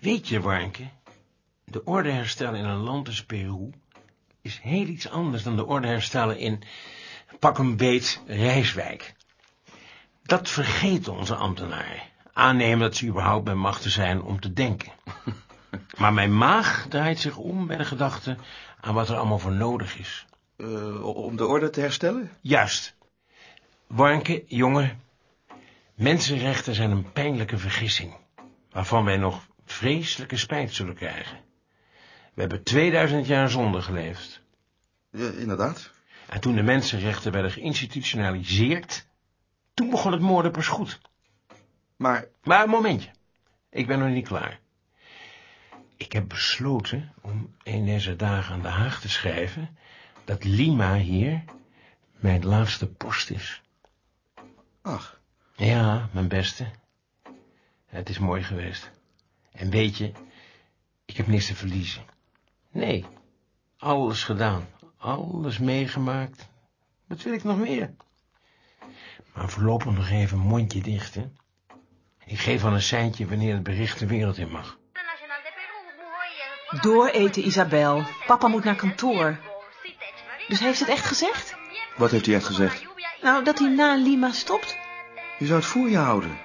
Weet je, Warnke, de orde herstellen in een land als Peru is heel iets anders dan de orde herstellen in pak een beet Rijswijk. Dat vergeten onze ambtenaren. Aannemen dat ze überhaupt bij machten zijn om te denken. Maar mijn maag draait zich om bij de gedachte aan wat er allemaal voor nodig is. Uh, om de orde te herstellen? Juist. Warnke, jongen, mensenrechten zijn een pijnlijke vergissing, waarvan wij nog vreselijke spijt zullen krijgen. We hebben 2000 jaar zonder geleefd. Ja, inderdaad. En toen de mensenrechten werden geïnstitutionaliseerd, toen begon het moorden pas goed. Maar... Maar een momentje. Ik ben nog niet klaar. Ik heb besloten om een deze dagen aan de Haag te schrijven dat Lima hier mijn laatste post is. Ach. Ja, mijn beste. Het is mooi geweest. En weet je, ik heb niks te verliezen. Nee, alles gedaan, alles meegemaakt. Wat wil ik nog meer? Maar voorlopig nog even mondje dicht, hè. Ik geef al een seintje wanneer het bericht de wereld in mag. Door eten, Isabel. Papa moet naar kantoor. Dus heeft het echt gezegd? Wat heeft hij echt gezegd? Nou, dat hij na Lima stopt. Je zou het voor je houden.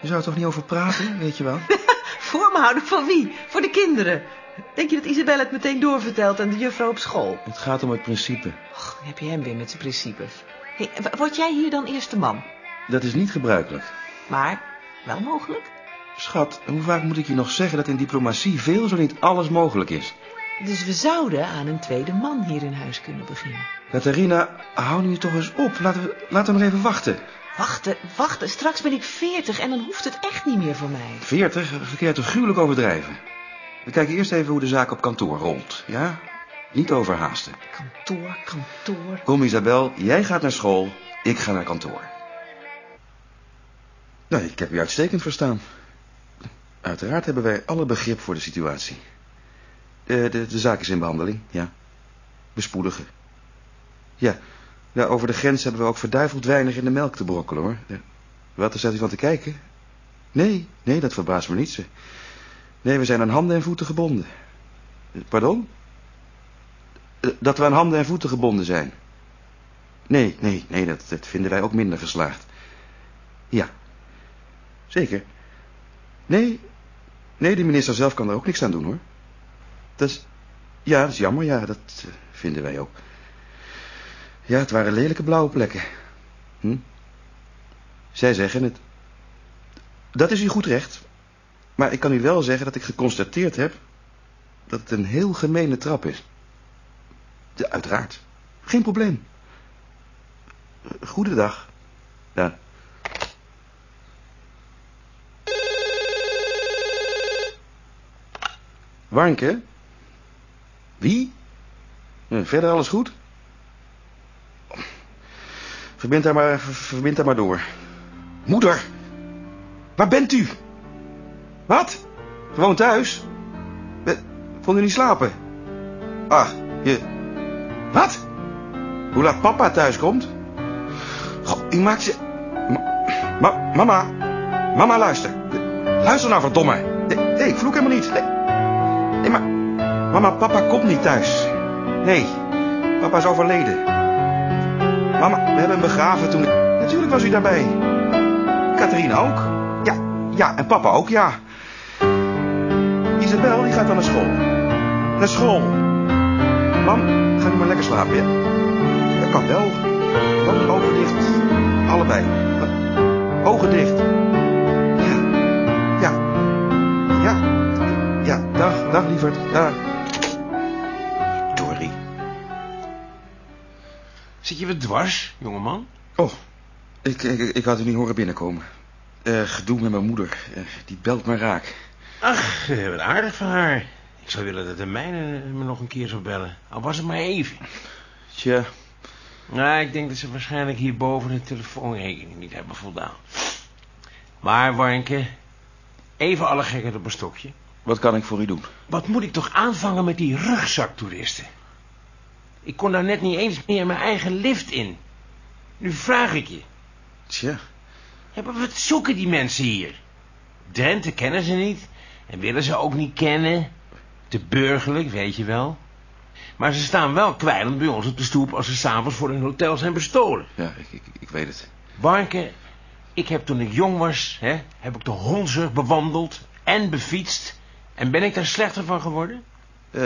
Je zou er toch niet over praten, weet je wel? voor me houden van wie? Voor de kinderen. Denk je dat Isabel het meteen doorvertelt aan de juffrouw op school? Het gaat om het principe. Och, heb je hem weer met zijn principes. Hey, word jij hier dan eerste man? Dat is niet gebruikelijk. Maar wel mogelijk? Schat, hoe vaak moet ik je nog zeggen dat in diplomatie veel zo niet alles mogelijk is? Dus we zouden aan een tweede man hier in huis kunnen beginnen. Catharina, hou nu toch eens op. Laten we, laten we nog even wachten. Wachten, wachten. Straks ben ik veertig en dan hoeft het echt niet meer voor mij. Veertig? Je toch gruwelijk overdrijven. We kijken eerst even hoe de zaak op kantoor rolt, ja? Niet overhaasten. Kantoor, kantoor. Kom Isabel, jij gaat naar school, ik ga naar kantoor. Nou, ik heb je uitstekend verstaan. Uiteraard hebben wij alle begrip voor de situatie. De, de, de zaak is in behandeling, ja. Bespoedigen. Ja, ja, over de grens hebben we ook verduiveld weinig in de melk te brokkelen, hoor. Wat, er staat u van te kijken? Nee, nee, dat verbaast me niet. Nee, we zijn aan handen en voeten gebonden. Pardon? Dat we aan handen en voeten gebonden zijn. Nee, nee, nee, dat, dat vinden wij ook minder geslaagd. Ja, zeker. Nee, nee, de minister zelf kan er ook niks aan doen, hoor. Dat is, ja, dat is jammer, ja, dat uh, vinden wij ook. Ja, het waren lelijke blauwe plekken. Hm? Zij zeggen het. Dat is u goed recht. Maar ik kan u wel zeggen dat ik geconstateerd heb... dat het een heel gemene trap is. Ja, uiteraard. Geen probleem. Goedendag. Ja. Warnke? Wie? Verder alles goed? Verbind daar maar, verbind daar maar door. Moeder! Waar bent u? Wat? Gewoon thuis? Vond u niet slapen? Ach, je... Wat? Hoe laat papa thuis komt? Goh, u maakt ze... Ma mama. Mama, luister. Luister nou, verdomme. Nee, ik vloek helemaal niet. Nee, nee maar... Mama, papa komt niet thuis. Nee, papa is overleden. Mama, we hebben hem begraven toen... Natuurlijk was u daarbij. Catharina ook. Ja, ja, en papa ook, ja. Isabel, die gaat dan naar school. Naar school. Mam, ga nu maar lekker slapen, ja? Dat kan wel. Dan ogen dicht. Allebei. Ogen dicht. Ja. Ja. Ja. Ja, dag, dag lieverd. Dag. Je weer dwars, jongeman? Oh, ik, ik, ik had u niet horen binnenkomen. Uh, gedoe met mijn moeder. Uh, die belt me raak. Ach, wat aardig van haar. Ik zou willen dat de mijne me nog een keer zou bellen. Al was het maar even. Tja. Nou, ik denk dat ze waarschijnlijk hierboven de telefoonrekening niet hebben voldaan. Maar, Warnke, even alle gekheid op een stokje. Wat kan ik voor u doen? Wat moet ik toch aanvangen met die rugzaktoeristen? Ik kon daar net niet eens meer mijn eigen lift in. Nu vraag ik je. Tja. Ja, maar wat zoeken die mensen hier? Drenthe kennen ze niet. En willen ze ook niet kennen. Te burgerlijk, weet je wel. Maar ze staan wel kwijlend bij ons op de stoep als ze s'avonds voor hun hotel zijn bestolen. Ja, ik, ik, ik weet het. Barke, ik heb toen ik jong was, hè, heb ik de Honzerg bewandeld en befietst. En ben ik daar slechter van geworden? Eh,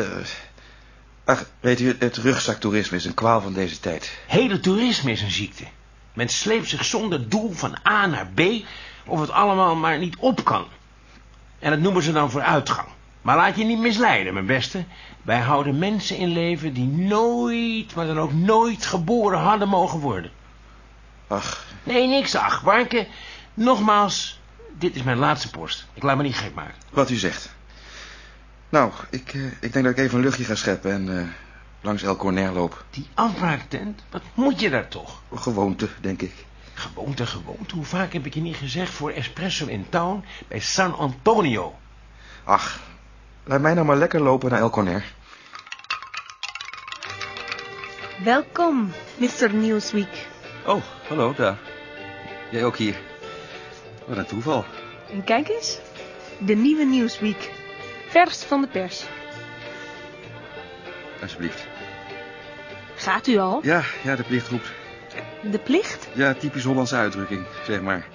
ach, weet u, het rugzaktoerisme is een kwaal van deze tijd. Hele toerisme is een ziekte. Men sleept zich zonder doel van A naar B, of het allemaal maar niet op kan. En dat noemen ze dan vooruitgang. Maar laat je niet misleiden, mijn beste. Wij houden mensen in leven die nooit, maar dan ook nooit geboren hadden mogen worden. Ach, Nee, niks, ach, Warke. Nogmaals, dit is mijn laatste post. Ik laat me niet gek maken. wat u zegt. Nou, ik, eh, ik denk dat ik even een luchtje ga scheppen en eh, langs El Corner loop. Die afbraaktent, wat moet je daar toch? Gewoonte, denk ik. Gewoonte, gewoonte. Hoe vaak heb ik je niet gezegd voor espresso in town bij San Antonio? Ach, laat mij nou maar lekker lopen naar El Corner. Welkom, Mr. Newsweek. Oh, hallo, daar. Jij ook hier. Wat een toeval. En kijk eens, de nieuwe Newsweek. Vers van de pers. Alsjeblieft. Gaat u al? Ja, ja, de plicht roept. De plicht? Ja, typisch Hollandse uitdrukking, zeg maar.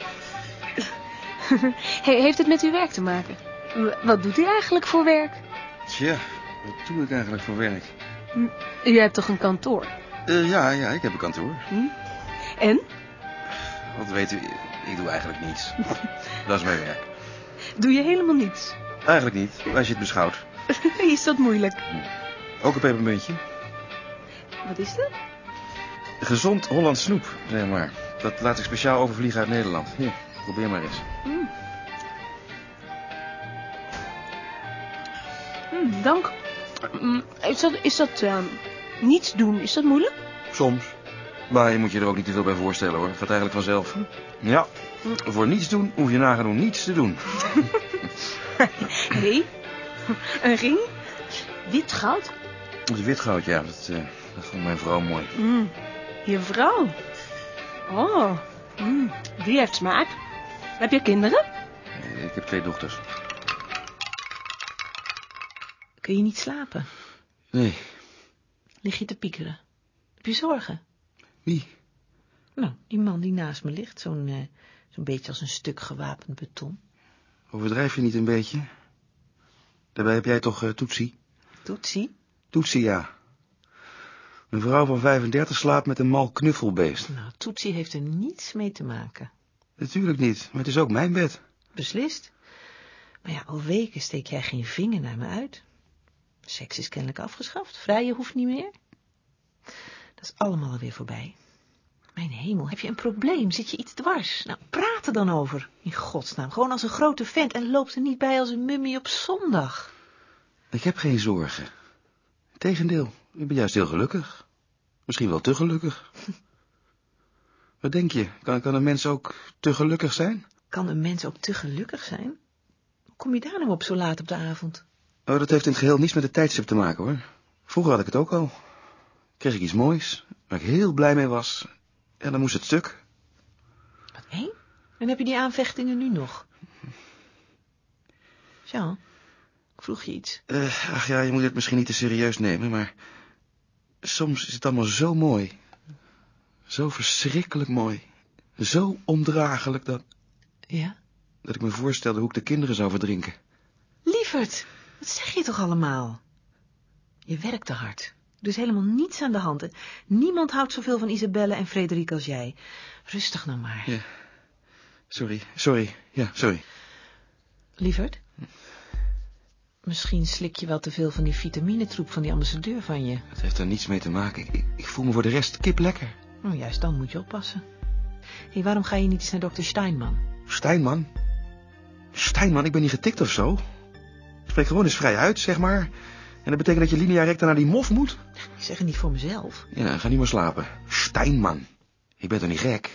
He- heeft het met uw werk te maken? Wat doet u eigenlijk voor werk? Tja, wat doe ik eigenlijk voor werk? U hebt toch een kantoor? Eh, ja, ja, ik heb een kantoor. En? Wat weet u, ik doe eigenlijk niets. Dat is mijn werk. Doe je helemaal niets? Eigenlijk niet, als je het beschouwt. Is dat moeilijk? Ook een pepermuntje. Wat is dat? Gezond Hollands snoep, zeg maar. Dat laat ik speciaal overvliegen uit Nederland. Hier, probeer maar eens. Hm, dank. Mm, Is dat, is dat ehm, niets doen, is dat moeilijk? Soms. Maar je moet je er ook niet te veel bij voorstellen hoor. Het gaat eigenlijk vanzelf. Ja, voor niets doen hoef je nagenoeg niets te doen. Hé, een ring? Wit goud? Het is witgoud, ja. Dat, eh, dat vond mijn vrouw mooi. Mm, je vrouw. Oh, mm, die heeft smaak. Heb je kinderen? Eh, Ik heb twee dochters. Kun je niet slapen? Nee, Lig je te piekeren? Heb je zorgen? wie? Nou, die man die naast me ligt, zo'n eh, zo'n beetje als een stuk gewapend beton. Overdrijf je niet een beetje? Daarbij heb jij toch uh, Toetsie? Toetsie? Toetsie, ja. Een vrouw van 35 slaapt met een mal knuffelbeest. Nou, Toetsie heeft er niets mee te maken. Natuurlijk niet, maar het is ook mijn bed. Beslist. Maar ja, al weken steek jij geen vinger naar me uit. Seks is kennelijk afgeschaft. Vrije hoeft niet meer. Dat is allemaal alweer voorbij. Mijn hemel, heb je een probleem? Zit je iets dwars? Nou, praat er dan over. In godsnaam, gewoon als een grote vent en loopt er niet bij als een mummie op zondag. Ik heb geen zorgen. Tegendeel, ik ben juist heel gelukkig. Misschien wel te gelukkig. Wat denk je? Kan, kan een mens ook te gelukkig zijn? Kan een mens ook te gelukkig zijn? Hoe kom je daar nou op zo laat op de avond? Oh, dat heeft in het geheel niets met het tijdstip te maken, hoor. Vroeger had ik het ook al. Kreeg ik iets moois, waar ik heel blij mee was. En dan moest het stuk. Wat één? En heb je die aanvechtingen nu nog? Jean, ik vroeg je iets. Eh, ach ja, je moet het misschien niet te serieus nemen, maar... Soms is het allemaal zo mooi. Zo verschrikkelijk mooi. Zo ondraaglijk dat, Ja? dat ik me voorstelde hoe ik de kinderen zou verdrinken. Lieverd, wat zeg je toch allemaal? Je werkt te hard. Er is helemaal niets aan de hand. En niemand houdt zoveel van Isabelle en Frederik als jij. Rustig nou maar. Ja. Sorry, sorry. Ja, sorry. Lieverd? Misschien slik je wel te veel van die vitaminetroep van die ambassadeur van je. Het heeft er niets mee te maken. Ik, ik voel me voor de rest kip lekker. Nou, juist dan moet je oppassen. Hé, hey, waarom ga je niet eens naar dokter Steinman? Steinman? Steinman, ik ben niet getikt of zo. Ik spreek gewoon eens vrij uit, zeg maar. En dat betekent dat je linea recta naar die mof moet? Ik zeg het niet voor mezelf. Ja, ga niet meer slapen. Steinman. Ik ben toch niet gek?